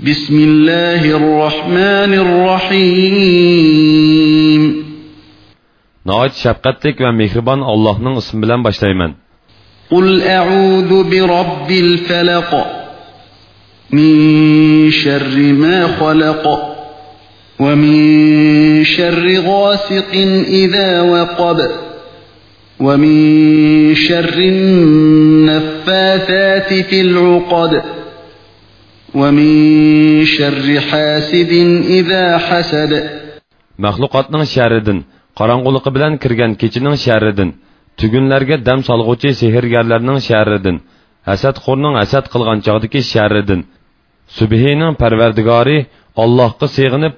بسم الله الرحمن الرحيم Nəhayət şəfqətlik və mehriban Allah'ın ismi bilan başlayman. قل أعوذ برب الفلق من شر ما خلق ومن شر غاسق إذا وقب ومن شر النفاثات في العقد وَمِنْ شَرِّ حَاسِدٍ إِذَا حَسَدَ مەخلۇقاتنىڭ شەرىدىن قاراڭغۇلۇقى بىلەن كىرگەن كېچىنىڭ شەرىدىن tugunlarga dam solg'uchi sehrgarlarning sharidan hasadxo'rning hasad qilgan chog'dagi sharidan subhining parvardigori allohga sig'inib